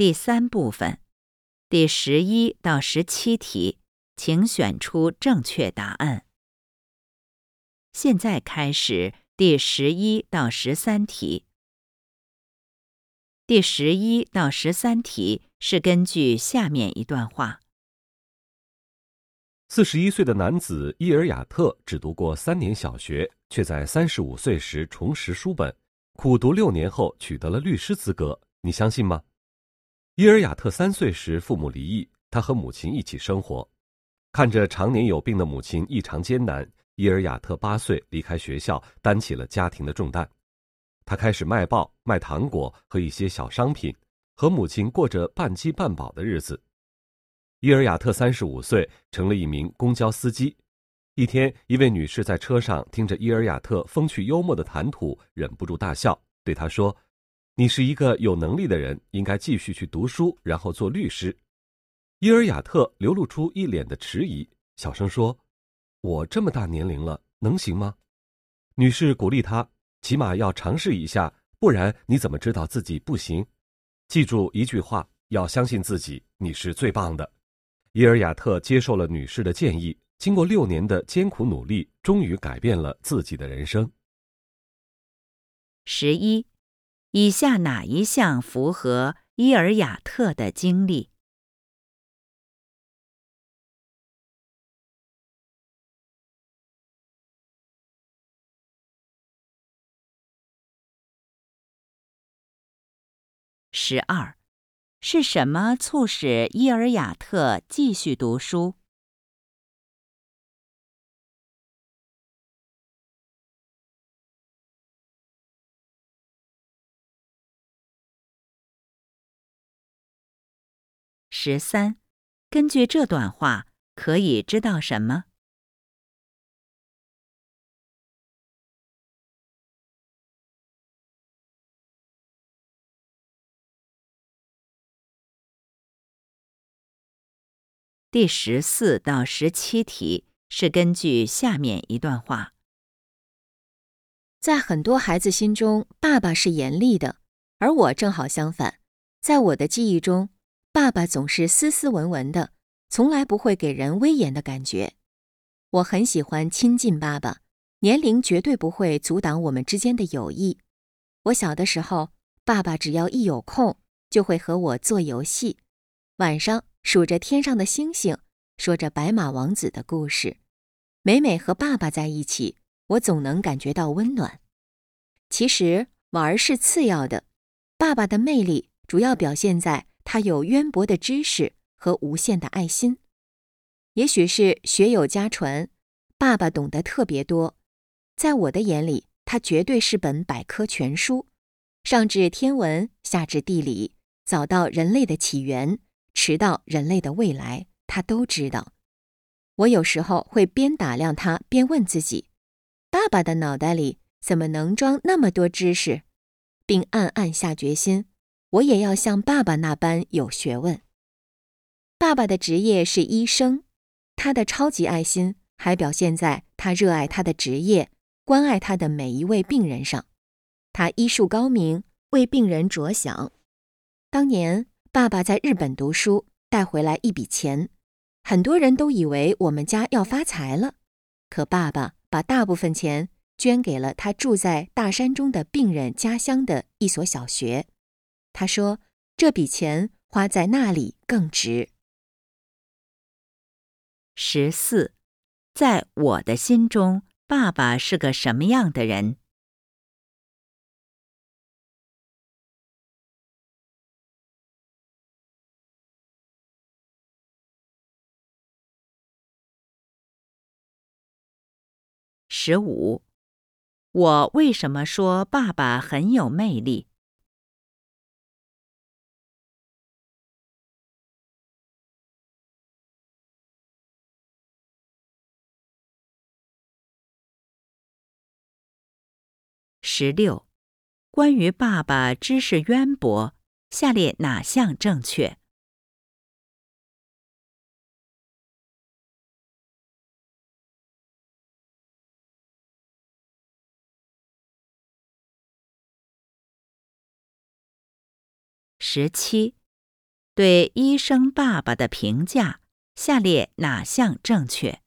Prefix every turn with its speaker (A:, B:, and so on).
A: 第三部分，第十一到十七题，请选出正确答案。现在开始第十一到十三题。第十一到十三题是根据下面一段话。
B: 四十一岁的男子伊尔雅特只读过三年小学，却在三十五岁时重拾书本，苦读六年后取得了律师资格。你相信吗？伊尔雅特三岁时父母离异，他和母亲一起生活。看着常年有病的母亲异常艰难，伊尔雅特八岁离开学校，担起了家庭的重担。他开始卖报、卖糖果和一些小商品，和母亲过着半饥半饱的日子。伊尔雅特三十五岁，成了一名公交司机。一天，一位女士在车上听着伊尔雅特风趣幽默的谈吐，忍不住大笑，对他说：“你是一个有能力的人，应该继续去读书，然后做律师。”伊尔雅特流露出一脸的迟疑，小声说：“我这么大年龄了，能行吗？”女士鼓励他：“起码要尝试一下，不然你怎么知道自己不行？记住一句话，要相信自己，你是最棒的。”伊尔雅特接受了女士的建议，经过六年的艰苦努力，终于改变了自己的人生。
A: 十一，以下哪一项符合伊尔雅特的经历？十二。是什么促使伊尔雅特继续读书？十三，根据这段话，可以知道什么？第十四到十七题是根据下面一段话：
C: 在很多孩子心中，爸爸是严厉的，而我正好相反。在我的记忆中，爸爸总是斯斯文文的，从来不会给人威严的感觉。我很喜欢亲近爸爸，年龄绝对不会阻挡我们之间的友谊。我小的时候，爸爸只要一有空，就会和我做游戏，晚上。数着天上的星星，说着白马王子的故事。每每和爸爸在一起，我总能感觉到温暖。其实玩是次要的，爸爸的魅力主要表现在他有渊博的知识和无限的爱心。也许是学有家传，爸爸懂得特别多。在我的眼里，他绝对是本百科全书，上至天文，下至地理，早到人类的起源。迟到人类的未来，他都知道。我有时候会边打量他，边问自己：爸爸的脑袋里怎么能装那么多知识？并暗暗下决心，我也要像爸爸那般有学问。爸爸的职业是医生，他的超级爱心还表现在他热爱他的职业、关爱他的每一位病人上。他医术高明，为病人着想。当年。爸爸在日本读书，带回来一笔钱，很多人都以为我们家要发财了。可爸爸把大部分钱捐给了他住在大山中的病人家乡的一所小学。他说：“这笔钱花在那里更值。”
A: 十四，在我的心中，爸爸是个什么样的人？十五，我为什么说爸爸很有魅力？十六，关于爸爸知识渊博，下列哪项正确？十七，对医生爸爸的评价，下列哪项正确